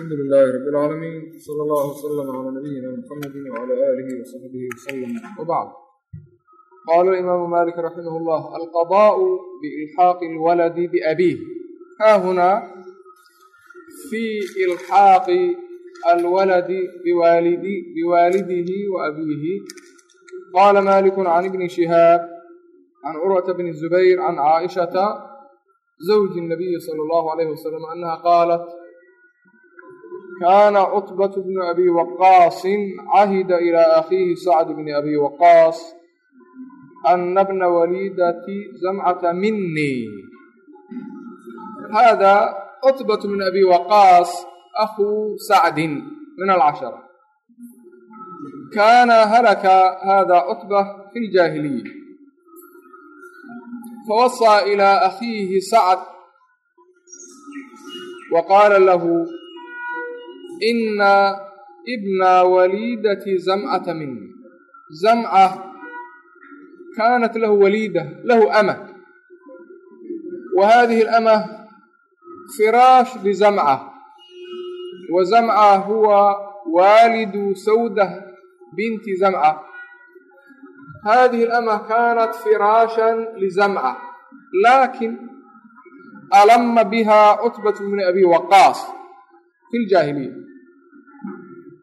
alxamdu lilaahi rabb اlcaalamiin sala allahu wslam calaa nabiyina muxamadi wcala aalihi wasaxbihi wasalam wabacd qaala imaamu malik raximah اllah alqadaءu biilxaaqi اlwaladi biabiih haa hunaa fii ilxaaqi alwaladi biwaalidihi waabiihi qaala maliku can ibni shihaab can curwata bn zubayr can caaishata zawji الnabiyi salى اllahu alayh wasalam anaha qaalat kaana cutbat bnu abi waqaasin cahida ilaa akhiihi sacd bni abi waqaas ana bna waliidati zamcata minii hada cutbat bn abi waqaas akuu sacdin min alcashara kaana halaka hada cutba fi ljaahiliya fawasaa ilaa akhiihi sacd wa qaala lahu ina ibna waliidati zamcata mini zamca kaanat lahu waliida lahu ama wa hadihi alama firaash lizamca wa zamca huwa waalidu sawda binti zamca hadihi alama kaanat firaashan lizamca laakin alama biha cutbat bni abi waqaas fi ljaahiliya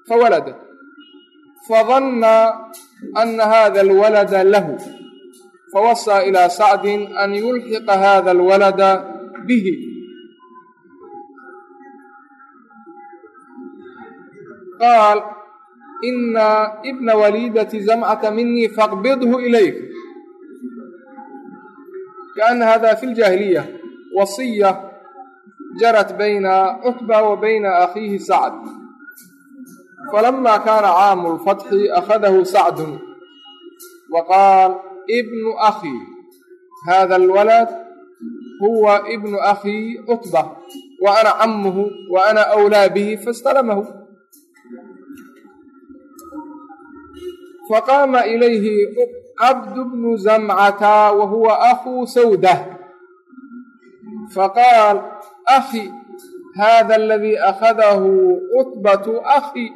fawaladat fadana ana hada alwalada lahu fawasaa ilaa sacdin an yulxiqa hada alwalada bihi qaal ina ibna waliidati zamcata minii faqbidhu ilayk kaana hada fi ljaahiliya wasiya jarat bayna cutba wa bayna akhiihi sacd falama kaana caamu lfatxi akhadahu sacdun wa qaal ibnu akhii hada alwalad huwa ibnu akhii cutba wa ana camuhu wa ana awlaa bihi fastalamahu faqaama ilayhi cabdu bnu zamcata wa huwa akhuu sawdah faqaal akhi hada aladii akhadahu cutbatu akhi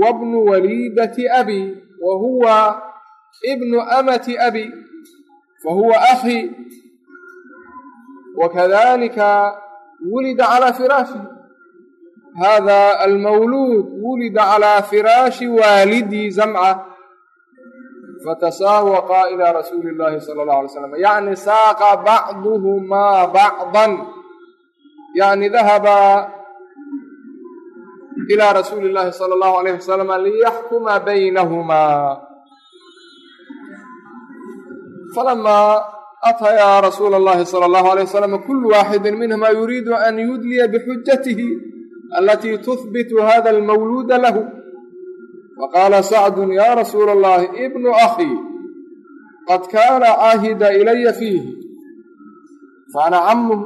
wabnu waliidati abi wa huwa ibnu amati abi fahuwa akhi wakadalika wulida calaa firaashi hada almawluud wulida calaa firaashi waalidii zamca fatasaawaqa ilaa rasuuli اllahi sala اllahu alay slam yacni saaqa bacduhumaa bacdan yani dahaba ilaa rasuuli llaahi sala allahu alayh wasalam liyaxkuma baynahumaa falamaa ataya rasuula allahi sala allahu alayh wasalam kulu waaxidin minhuma yuriidu an yudliya bixujatihi alatii tuhbitu hada almawluuda lahu faqaala sacdun ya rasuula allahi ibnu akhii qad kaana caahida ilaya fiihi faana camuh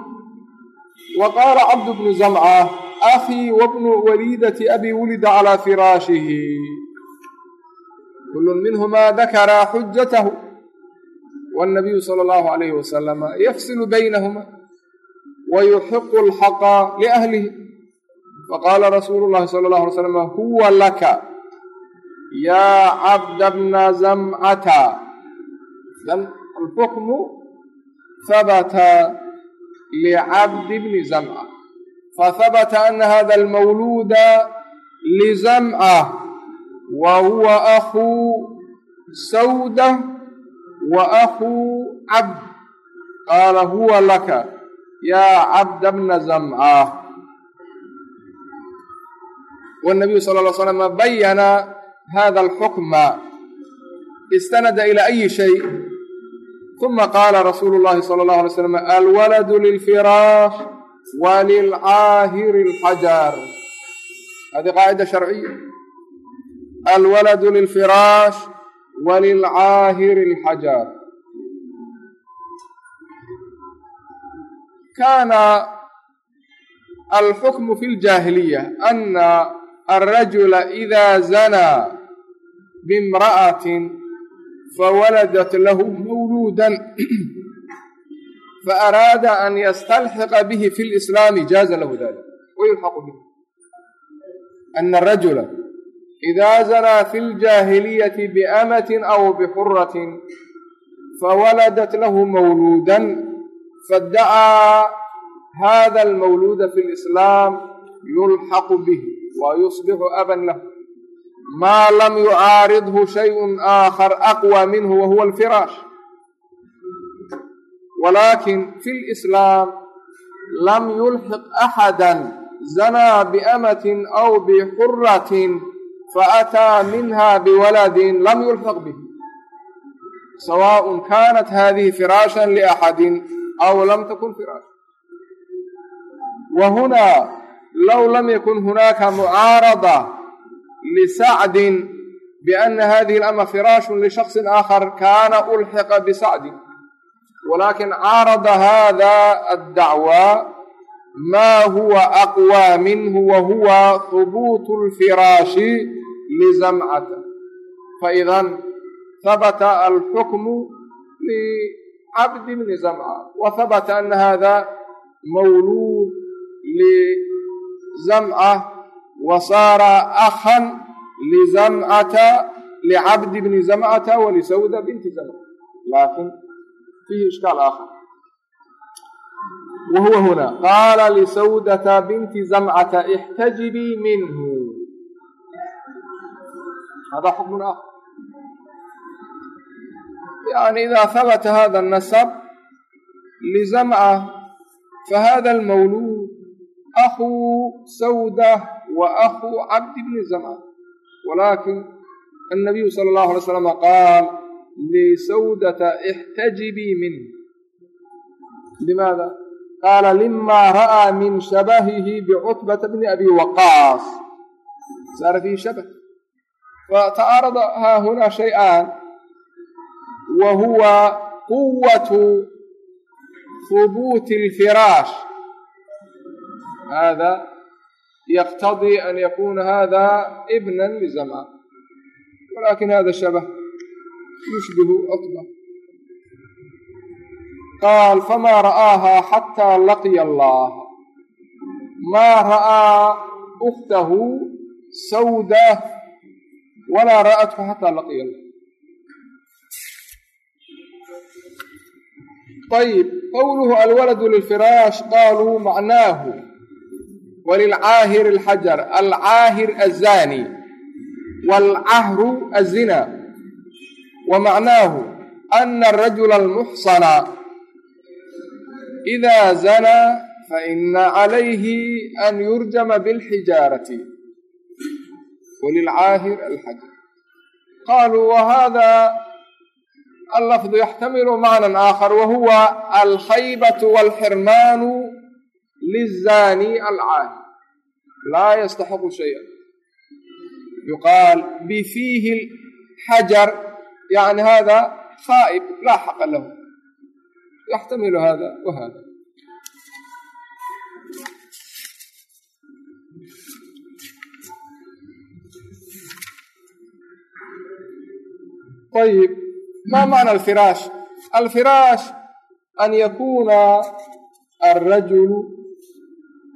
wa qaala cabdu bnu zamca akhii wabnu waliidati abi wulida calaa firaashihi kullu minhumaa dakara xujatahu wاnnabiyu sala allahu alayhi wasalama yafsilu baynahuma wa yuxiqu alxaqa liahlihi faqaala rasuulu llahi sala allahu alay slam huwa laka yaa cabda bna zamcata alxukmu habata licabdi bni zamca fahabata ana hada almawluuda lizamca wa huwa akhuu sawda wa akhuu cabd qaala huwa laka yaa cabda bna zamca wاnabiyu sal ll slama bayana hada alxukma istanada ila ayi shay uma qaala rasuulu llahi sala allahu alay slam alwaladu lilfiraash walilcaahiri alxajar hadi qaacida sharciya alwaladu lilfiraash walilcaahiri alxajar kana alxukmu fi ljaahiliya ana alrajula ida zanaa bimra'atin fawaladat lahu mawluudan faaraada an yastalxiqa bihi fi lislaami jaaza lahu dalik wayulxaqu bihi ana arajula idaa zanaa fi ljaahiliyati biamatin aw bixuratin fawaladat lahu mawluudan fadda'aa hada almawluuda fi lislaam yulxaqu bih wa yusbixu aban lahu maa lam yucaaridhu shayun aakhar aqwa minhu wa huwa alfiraash walakin fi lislaam lam yulxiq axada zanaa biamatin aw bixuratin faataa minha biwaladin lam yulxiq bih sawaء kanat hadihi firaasha liaxadi aw lam takun firaasha wa huna low lam yakun hunaaka mucaarada lisacdin biana hadihi alama firaashu lishakصi aakhar kana ulxiqa bisacdin walakin caarada hada addacwa ma huwa aqwى minhu wa huwa hubuut اlfiraashi lizamcata faidan habata alxukmu licabdi bni zamca wa habata ana hada mawluud lizamca wa saara akhan lizamcata licabdi bni zamcata walisawda binti zamca laakiin fiihi ishkaal aakhar wa huwa huna qaala lisawdata binti zamcata ixtajibii minhu hada xukmun ah yani ida habata hada اnasab lizamca fahada almawluud akhu sawda wa akhu cabdi bni zamca walaakin annabiyu sala اllahu alay slam qaal lisawdata ixtajibii minh limaada qaala lima ra'aa min shabahihi bicutbata bni abi waqaas saara fihi shabh fata'aarada haa hunaa shay-aan wa huwa quwatu hubuuti اlfiraash hada yaqtadii an yakuna hada ibna lizamca walakin hada shabh yushbihu cutba qaal famaa ra'aaha xataa laqiya allah maa ra'aa ukhtahu sawda walaa ra'athu xataa laqiya allah ayib qowluhu alwaladu lilfiraash qaaluu macnaahu walilcaahir alxajar alcaahir azani waalcahru azina wa macnaahu ana arajula almuxsana idaa zanaa faina calayhi an yurjama bilxijaarati walilcaahir alxajar qaluu wahada allafdu yaxtamilu macnan aakhar wa huwa alkhaybatu walxirmaanu lizani alcaahir. Laa yastaxiqu shaya yuqaal bifiihi xajar yani hada khaa'ib laa xaqa lahu yaxtamilu hada wa hada ayib ma macna alfiraash alfiraash an yakuna alrajulu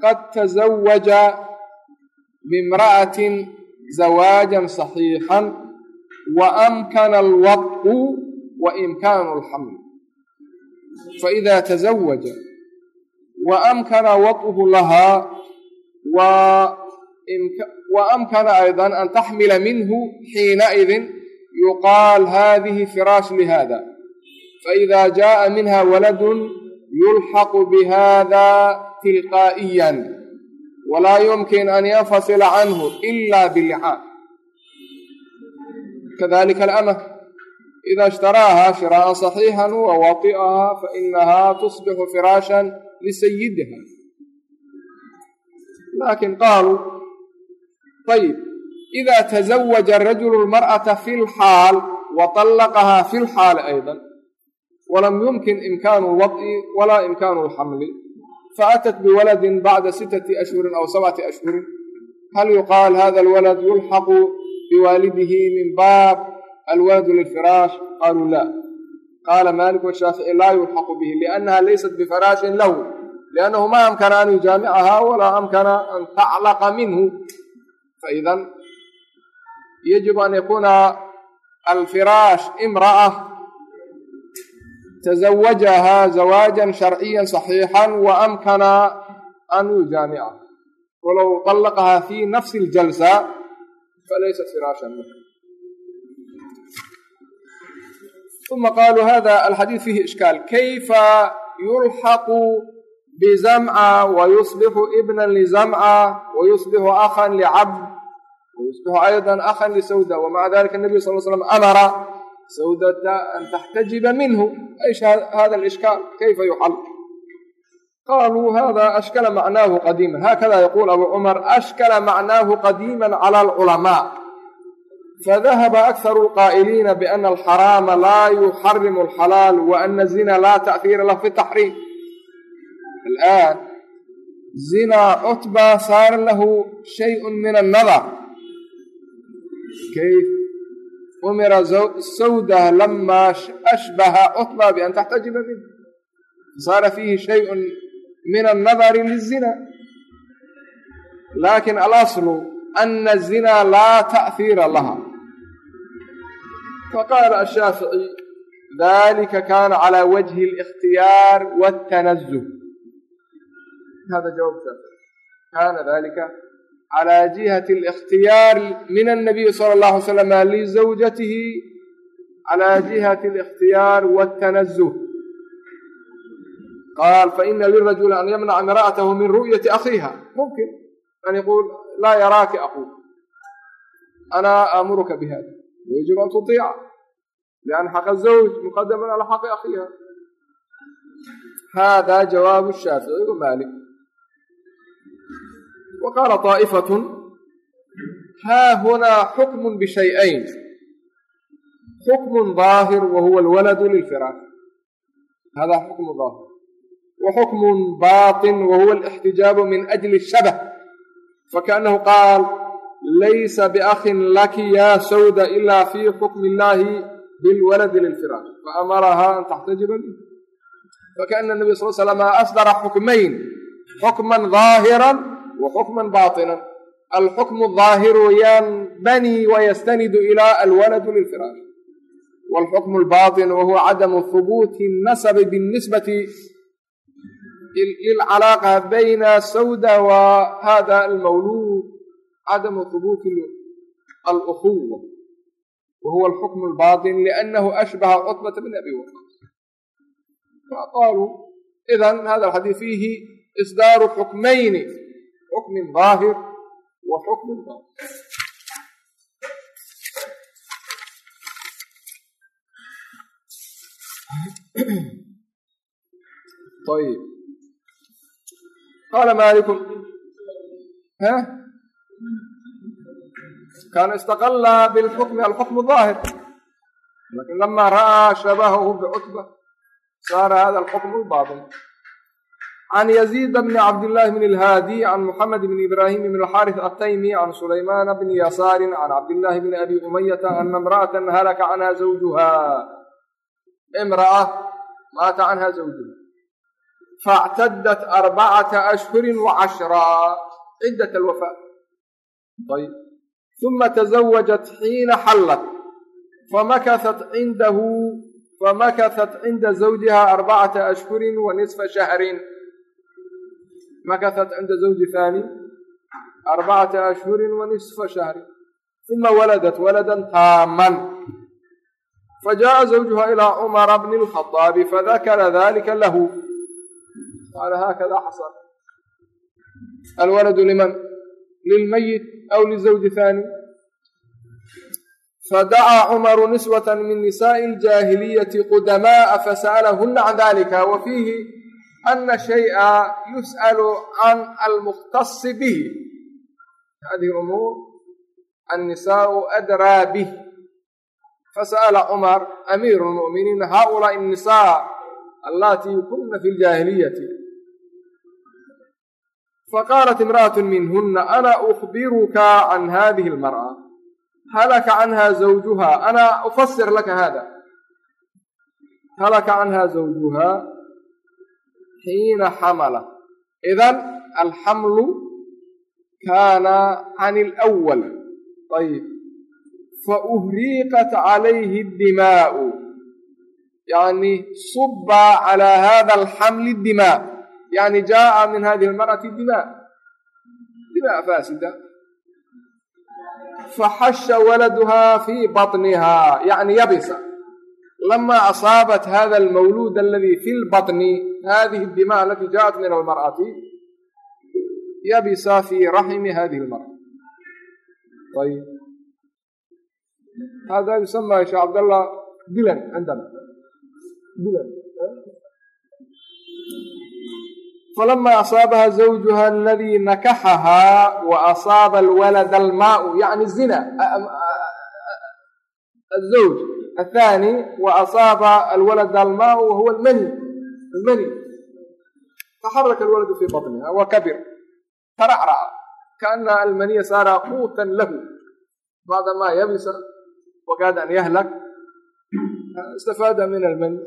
qad tazawaja bimra'atin zawaajan صaxiixan wa amkana alwad'u wa imkaanu alxaml faإida taزawaja wa amkana waطhu lahaa wa amkana ayضa an taxmila minhu xiinaئidi yuqaal hadihi firaash lihada faإida jaءa minha waladu yulxaqu bihada tilqaa'iya walaa yumkin an kadalika alamh ida ishtaraaha shiraaan saxiixan wa wadiahaa fainahaa tusbixu firaashan lisayidiha laakiin qaaluu ayib ida tazawaja rajulu lmar'ata fi lxaal wa طallaqahaa fi lxaali aydan walam yumkin imkaanu lwad'i walaa imkaanu lxamli faatat biwaladin bacda sittati ashhurin aw sabcati ashhurin hal yuqaal hada alwalad yulxaqu liwaalidihi min baab alwaladu lilfiraash qaaluu la qaala maalik washaafici laa yulxaqu bihi liannaha laysat bifaraashin lahu liannahu ma amkana an yujaamicahaa walaa amkana an taclaqa minhu faidan yajibu an yakuuna alfiraash imra'a tazawajahaa zawaajan sharciyan saxiixan wa amkana an yujaamicaha walow طallaqahaa fi nafsi aljalsa falaysat firaashan uma qaluu hada alxadiid fihi ishkaal kayfa yulxaqu bizamca wayusbixu ibna lizamca wayusbixu akhan licabd wayusbixu ayضa akhan lisawda wamaca dalika nabiy sal slam amara sawdata an taxtajiba minhu ish hada alishkaal kayfa yuxal qaluu hada ashkala macnaahu qadiima hakada yaquul abu cumar ashkala macnaahu qadiima cala alculamaa fadahaba akharu alqaa'iliina biana alxaraama laa yuxarimu alxalaal wa ana zina laa ta'hiira lahu fi taxriim alaan zinaa cutba saara lahu shayءu min annadar kayf umira sawdah lama ashbaha cutba bian taxtajiba minh saara fiihi shayءu min annadari lizina. Laakin alaslu ana azinaa laa ta'hiira laha. Faqaala ashaafici dalika kaana calaa wajhi alikhtiyaar waltanazuh hada jawaab shaafici kaana dalika calaa jihati alikhtiyaar min annabiyi sala allahu alay slam lizawjatihi calaa jihati alikhtiyaar waltanazuh qaal faina lirajuli an yamnaca imra'atahu min ru'yati akhiiha mumkin an yaquul laa yaraaki aqul ana aamuruka bihada wayajib an tuطiica lian xaqa zawj muqadaman ala xaqi akhiiha hada jawaabu shaafici wa malik wa qaala طaa'ifatun haa hunaa xukm bishay'ayn xukm ظaahir wa huwa alwaladu lilfiraash hada xukm ظaahir waxukmun baطin wahuwa alixtijaabu min ajli shabah fakaanahu qaal laysa biakhin laki yaa sawda ila fi xukmi illahi bilwaladi lilfiraash faamaraha an taxtajiba min fakana nabiy sal slam asdara xukmayn xukman daahira wa xukman baطinan alxukmu ظaahiru wayaan bani wayastanidu ila alwaladu lilfiraash wاlxukmu اlbaطin wahuwa cadamu hubuuti الnasabi biاnisbati lilcalaaqa bayna sawda wa hada almawluud cadamu hubuuti alأkuwa wahuwa alxukm اlbaطin liأnnahu ashbaha cutbata bn abi waqaas faqaaluu idan hada alxadiid fiihi isdaaru xukmayni xukmin ظaahir wa xukmin baطin ayb qaala maaliku kaanu istaqallaa bilxukmi alxukmu daahir laakiin lama ra'aa shabahahu bicutba saara hada alxukmu baatin can yaziida bni cabdillaahi bn ilhaadi can muxamed bn ibraahim bn alxaaris ataymi can sulaymaana bni yasaarin can cabdillaahi bni abi umayata ana imra'atan halaka canha zawjuha. Imra'a maata canha zawjuha factadat arbacata ashhurin wa cashraa ciddat alwafaa ayb uma tazawajat xiina xallat famakahat cindahu famakasat cinda zawjiha arbacata ashhurin wa nisfa shahrin makasat cinda zawji haani arbacata ashhurin wa nisfa shahrin uma waladat waladan taaman fajaءa zawjuha ilaa cumara bni اlkhaطaabi fadakara dalika lahu qaala haakada xasan alwaladu liman lilmayit aw lizawji haani fadacaa cumaru niswata min nisaaءi اljaahiliyati qudamaءa fasa'alahuna can dalika wa fiihi ana shay'a yus'alu can almukhtasi bih hadihi umuur annisaءu adraa bih fasa'ala cumar amiiru lmu'miniin haؤulaaءi الnisaa allatii kuna fi ljaahiliyati faqaalat imra'at minhuna ana ukbiruka can hadihi almar'a halaka canha zawjuha ana ufasir laka hada halaka canha zawjuha xiina xamala idan alxamlu kaana can alwal ayib fauhriiqat calayhi dimaa'u yani suba cala hada alxamli dimaa yani jaءa min hadihi almar'ati dima dima faasida faxasha waladuha fi baطniha yani yabisa lama asaabat hada almawluud aladi fi lbaطni hadihi اdima alati jaءat min almar'ati yabisa fi raxmi hadihi اlmar'a ayb hada yusama sheekh cabdallah dilan cindana dilan falama asaabaha zawjuha aladii nakaxahaa wa asaaba alwalada almaau yani zina azawj athani wa asaaba alwalada almaau wahuwa almani almani taxaraka alwaladu fi baطniha wa kabir taracraca kaana almaniya saara quutan lahu bacda ma yabisa wakaada an yahlak istafaada min almani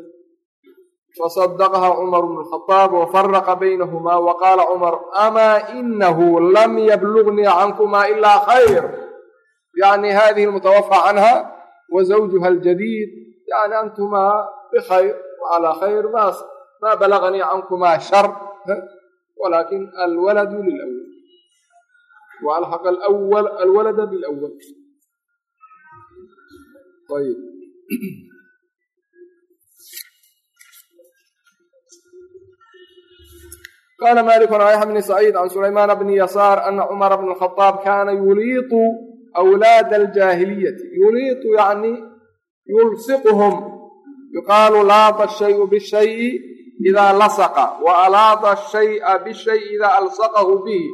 fasadaqaha cumar bnu khadaab wafaraqa baynahumaa wa qaala cumar amaa inahu lam yablugnii cankumaa ilaa khayr yani hadihi almutawafa canha wa zawjuha aljadiid yani antumaa bikhayr wacalaa khayr maas maa balaganii cankumaa shar walakin alwaladu lilawal qala maliku an yaxya bni saciid can sulaymaan bni yasaar ana cumara bna khadaab kaana yuliitu awlaada aljaahiliyati yuliitu yani yulsiquhum yuqaalu laada shayu bishayi idaa lasaqa wa alaada shaya bishayi idaa alsaqahu bihi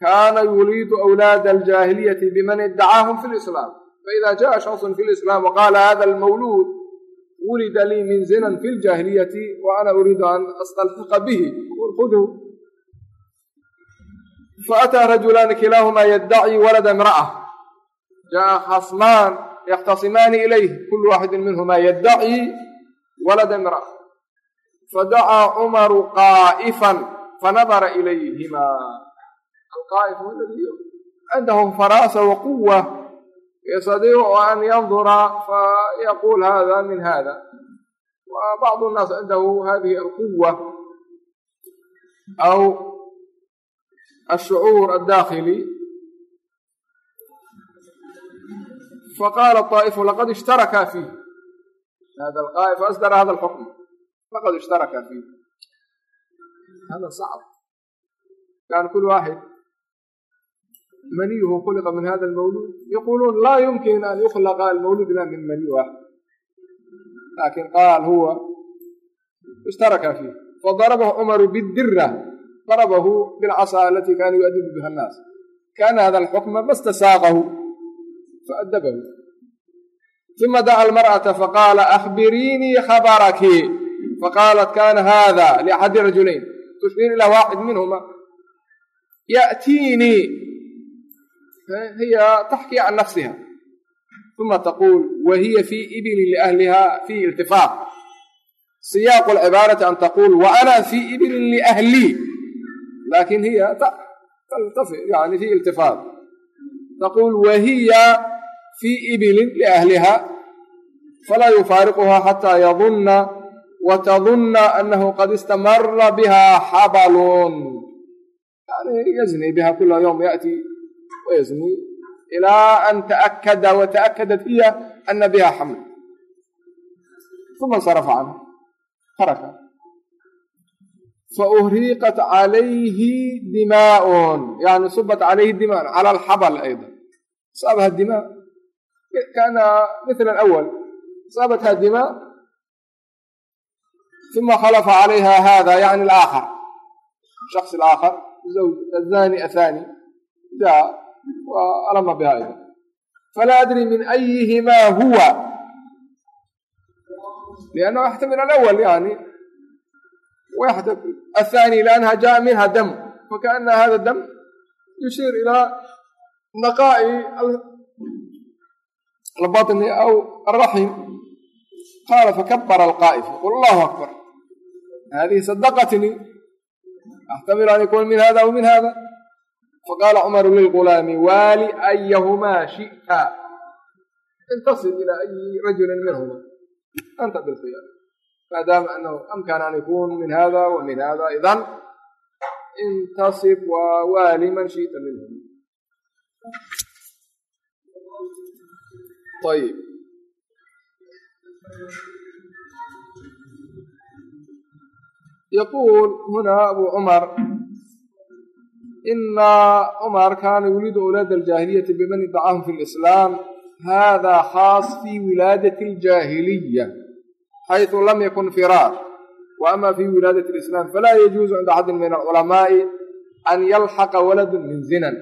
kaana yuliidu awlaada aljaahiliyati biman iddacaahum fi lislaam faida jaءa shaksun fi lislaam waqaala hada almawluud wulida lii min zinan fi ljaahiliyati wa ana uriidu an astalxiqa bihi khudhu faataa rajulaani kilaahumaa yaddaci walada imra'a jaءa khasmaan yakhtasimaani ilayh kulu waaxidin minhumaa yaddaci walada imra'a fadacaa cumaru qaa'ifan fanadara ilayhimaa alqaa'if aladi cindahu faraasa waquwa an yandura fayaquul hada min hada wa bacdu nnaas cindahu hadihi alquwa aw ashucuur addakhili faqaala طaa'ifu laqad ishtaraka fiih hada alqaa'if asdara hada alxukm laqad ishtaraka fiih hada sacb kan kul waaxid maniyuhu khuliqa min hada almawluud yaquluun laa yumkin an yukhlaqa almawluud ila min maniy waaxid laakiin qaal huwa ishtaraka fiih fadarabahu cumaru bidira darabahu bilcasaa alatii kaana yuadibu biha annaas kaana hada alxukma ma stasaaqahu faadabahu uma daca almar'ata faqaala akhbiriinii khabaraki faqaalat kana hada liaxadi rajulayn tushir ilaa waaxid minhuma ya'tiinii taxkii can nafsiha uma taquul wa hiya fii ibilin liahliha fii iltifaaq siyaaqu alcibaarati an taquul wa ana fii ibilin liahlii laakiin hiya taltafi yani fi iltifaat taquul wahiya fii ibilin liahliha falaa yufaariquha xataa yadunna watadunna anahu qad istamara biha xabalun yani yazni biha kula wayazni ilaa an taakada wataakadat hiya ana biha xaml uma insarafa canha taraka fauhriqat calayhi dimaaun yani subat calayhi dimaan cala alxabal ayda asaabaha dimaa kana mila alawal asaabatha dimaa uma khalafa calayha hada yani alaakhar shaks alaakhar zawj athani athani jaa wa alama bihaa falaa adri min ayihimaa huwa. Liannahu yaxtamil alawal yani. Athani liannaha jaa minha dam fakaana hada dam yushiir ilaa naqaa'i albatni aw araxim qaala fakabara alqaa'if yaqul allahu akbar. Hadihi sadaqatni. Axtamil an yakun min hada aw min hada faqaala cumaru lilgulaami waali ayahumaa shi'ta intasib ilaa ayi rajulin minhuma anta bilkhiyar maadaama anahu amkana an yakun min hada wa min hada idan intasib waa waali man shi'ta minhum ayib yaquul huna abu cumar ina cumar kaana yuliidu awlaad aljaahiliyati biman idacahum fi lislaam hada khaas fi wilaadati aljaahiliya xayثu lam yakun firaar wa ama fi wilaadati lislaam falaa yajuuzu cinda axadin min alculamaai an yalxaqa waladu min zinan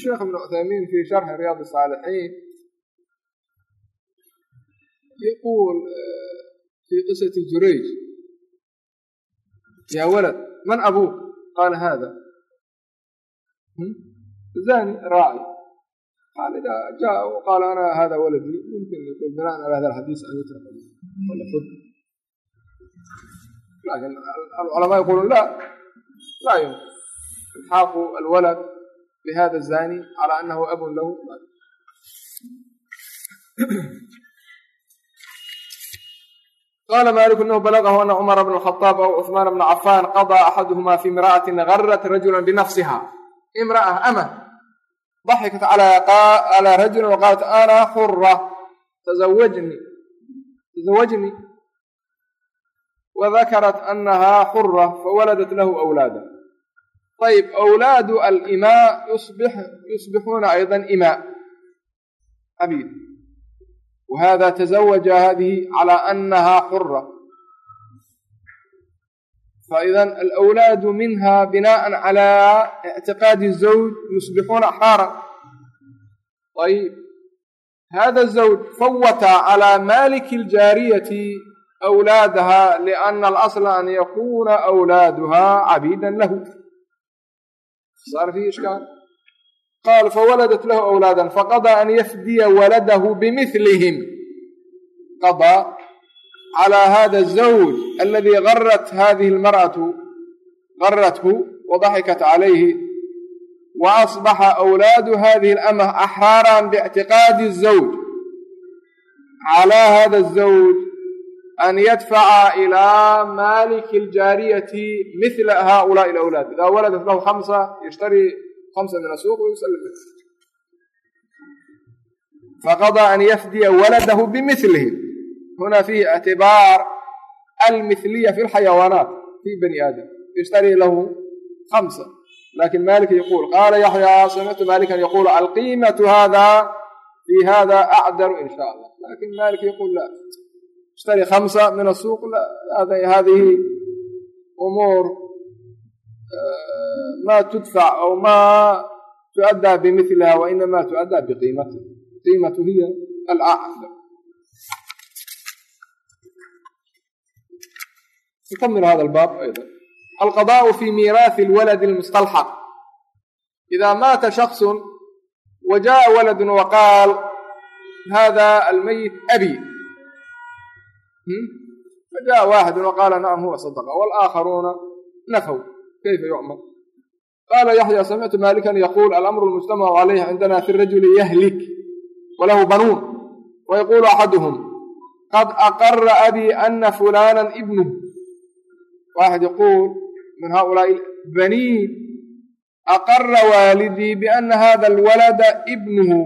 sheekh ibn cuthaymiin fi sharxi riyaad saalixiin yaquul fi qisati jurayj yaa walad man abuuk qaala hada zani raaci qaal ida jaa qaala ana hada waladii mumkin yaqul binaan ala hada alxadiis an yutraka lakin alculamaa yaquluun la laa yumkin ilxaaqu alwalad bhada الzani calى anahu abun lahu qaala maaliku inahu balagahu ana cumara bna alkhadaab aw cuhmaana bna cafaan qadaa axaduhumaa fii imra'atin gharat rajulan binafsiha imra'a ama daxikat calaa rajulin wa qaalat ana xura taawajni tazawajni wadakarat anahaa xura fawaladat lahu awlaada ayb awlaadu alimaa yusbixuuna ayda imaa abid وهذا تزوج هذه على أنها حرة فإذا الأولاد منها بناء على اعتقاد الزوج يصبحون أحرارا طيب هذا الزوج فوت على مالك الجارية أولادها لأن الأصل أن يكون أولادها عبيدا له صار فيه إشكال qaal fawaladat lahu awlaadan faqadaa an yafdiya waladahu bimilihim qadaa calaa hada azawj aladii garat hadihi almar'atu garathu wadaxikat calayhi wa asbaxa awlaadu hadihi alamah axraaran biictiqaadi azawj calaa hada azawj an yadfaca ilaa maliki aljaariyati mila haulaai alawlaad idaa waladat lahu hamsa yashtarii hamsa min asuuq wayusallim faqadaa an yafdiya waladahu bimilihi huna fiihi ictibaar almithliya fi lxayawaanaat fi bani aadam yashtarii lahu hamsa laakiin malik yaquul qaala yaxyaa samictu malikan yaquulu alqiimatu hada fi hada acdaru in sha allah laakiin malik yaquul la ishtari khamsa min asuuq hadihi umuur ma tudfac aw ma tuaddaa bimiliha wa inama tuaddaa biqiimati qiimatu hiya alacdar نكمل هذا الباب أيضا القضاء في ميراث الولد المستلحق إذا مات شخص وجاء ولد وقال هذا الميت أبي fajaءa waaxidu waqaala nacam huwa sadaqa walaakharuuna nafow kayfa yucmal qaala yaxya samictu maalikan yaquul alamru lmujtamacu calayh cindana fi rajuli yahlik walahu banuun wayaquulu axaduhum qad aqara abii ana fulana ibnuh waaxid yaquul min haulaai baniin aqara waalidii biana hada alwalada ibnuhu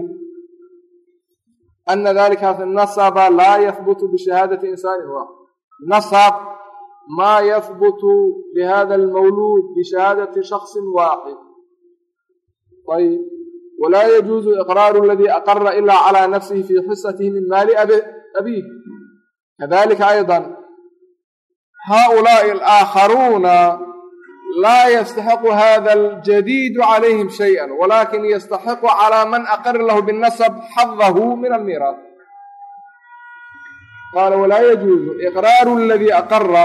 ana dalika nasaba laa yahbutu bishahaadati insaanin waaxid nasab maa yahbutu bihada almawluud bishahaadati shaksin waaxid ayb walaa yajuuzu iqraaru aladii aqara ila cala nafsihi fi xisatihi min maali abiih kadalika ayضa haؤulaaءi alآakharuuna laa yastaxiqu hada aljadiidu calayhim shayئa walakin yastaxiqu calى man aqara lahu binnasb xadahu min almiiraas qaala walaa yajuuzu iqraaru aladii aqara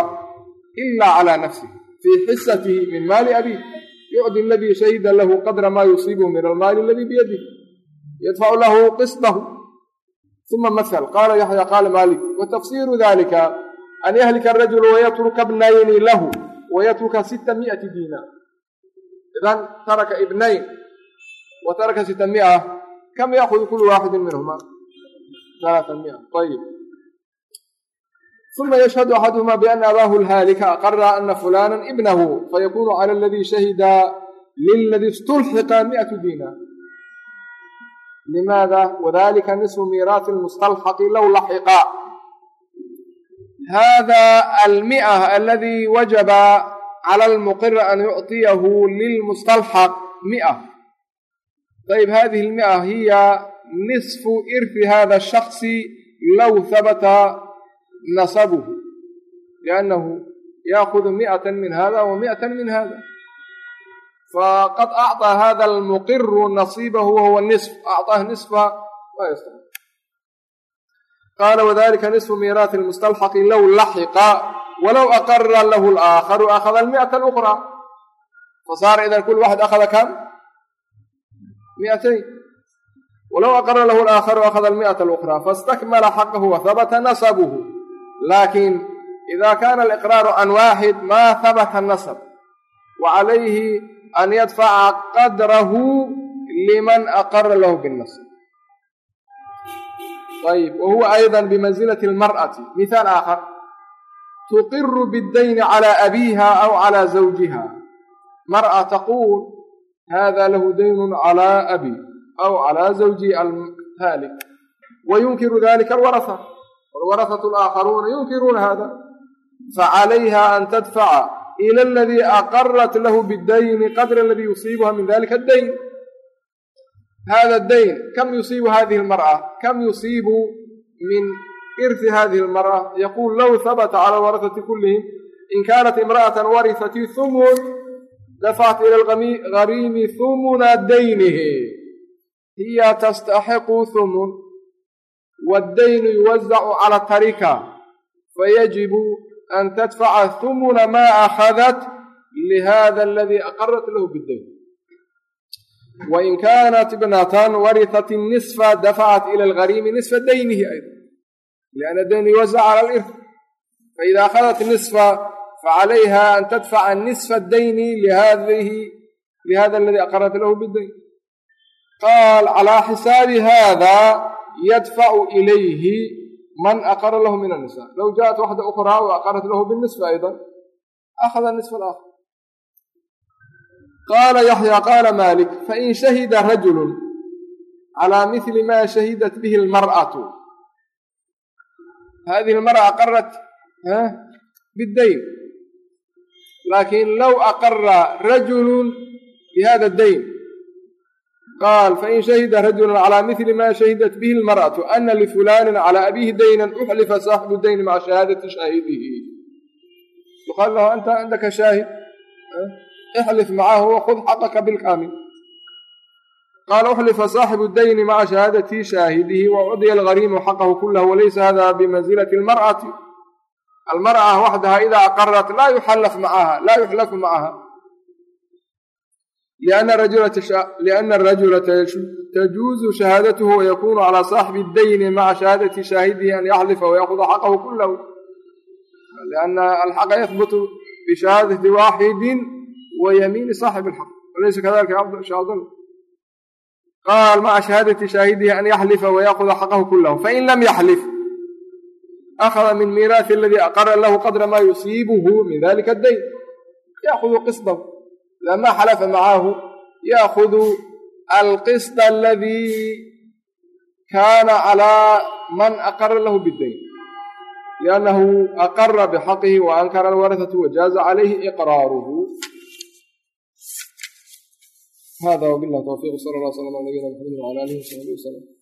ila calaa nafsihi fii xisatihi min maali abiih yucdi aladii shahida lahu qadra maa yusiibuhu min almaali aladii biyadih yadfacu lahu qisdahu uma mahal qaala yaxya qaala maalik watafsiiru dalika an yahlika arajulu wayatruka bnayni lahu wayatruka sita miati diina idan taraka ibnayn wa taraka sita mia kam yaakudu kulu waaxidin minhuma aa mia ayib ثم يشهد أحدهما بأن أباه الهالك أقر أن فلانا ابنه فيكون على الذي شهد للذي استلحق مئة دينار لماذا وذلك نصف ميراث المستلحق لو لحق هذا المئة الذي وجب على المقر أن يعطيه للمستلحق مئة طيب هذه المئة هي nisfu irfi hada shaksi low habata nasabuhu liannahu yaakudu mi'ata min hada wa mi'ata min hada faqad acطaa hada almuqiru nasiibahu wahuwa nisf acطaah nisfaha laa yastaiq qaala wadalika nisfu miiraathi lmustalxaqi low laxiqa walow aqara lahu laakharu akhada almi'ata alukhra fasaara idan kul waxad akhada kam miatayn walow aqara lahu laakharu akhada almi'ata alukhra faاstakmala xaqahu wahbata nasabuhu laakin ida kana aliqraaru can waaxid ma habata nasab wa calayhi an yadfaca qadrahu liman aqara lahu binnasb ayb wa huwa ayda bimanzilati almar'ati mithaal aakhar. Tuqiru biddayni cala abiiha aw cala zawjiha. Mar'a taquul hada lahu daynun cala abi aw calaa zawji alhaalik wa yunkiru dalika alwaraha walwarahatu alaakharuuna yunkiruuna hada facalayha an tadfaca ila aladii aqarat lahu biddayni qadra aladii yusiibuha min dalika addayn hada dayn kam yusiibu hadihi almar'a kam yusiibu min irhi hadihi almar'a yaquul low habata cala alwarahati kullihim in kaanat imra'atan warihatii humun dafacat ila algariimi humuna daynihi hiya tastaxiqu humun waddaynu yuwazacu cala tarika fayajibu an tadfaca humuna maa akhadat lihada aladii aqarat lahu bidayn wain kaanat ibnatan warihat nisfa dafacat ila algariimi nisfa daynihi ayda lianna daynu yuwazac cala alirf faida akhadat nisfa facalayha an tadfaca nisfa dayni lihada aladii aqarat lahu bidayn qaal calaa xisaabi hada yadfacu ilayhi man aqara lahu min annisa low jaءat waxda ukraa wa aqarat lahu binisfa ayda akhada nisfa alaakhar qaala yaxya qaala malik fain shahida rajulu calaa mili ma shahidat bihi almar'atu. Hadihi almar'a aqarat bidayn laakin low aqara rajulu bihada dayn qaal fain shahida rajulu calaa mili ma shahidat bihi lmar'atu ana lifulanin calaa abiihi daynan uxlifa saaxibu dayni maca shahaadati shaahidihi yuqaal lahu anta cindaka shaahid ixlif macahu wakud xaqaka bilkaamil qaala uxlifa saaxibu dayni maca shahaadati shaahidihi wacudiya algariimu xaqahu kulahu walaysa hada bimanzilati almar'ati almar'a waxdaha ida aqarat laa yuxallaf macaha laa yuxlafu macaha liana arajula tajuuzu shahaadatuhu wayakunu calaa saaxibi dayni maca shahaadati shaahidihi an yaxlifa wayakuda xaqahu kulahu liana alxaqa yahbutu bishahaadati waaxidin wa yamiini saaxibi alxaq walaysa kadalika shaadun qaal maca shahaadati shaahidihi an yaxlifa wayakuda xaqahu kulahu fain lam yaxlif akhada min miiraahi aladii aqara lahu qadra maa yusiibuhu min dalika dayn yaakudu qisdahu lama xalafa macahu yaakudu alqisط aladii kaana calىa man aqara lahu bidayn liannahu aqara bxaqihi waankara alwarahatu wajaaza calayhi iqraaruhu hada wbilah tawfiq sal اllah slm ala nabiyina mxamedi wala alihi wsaxbi wslm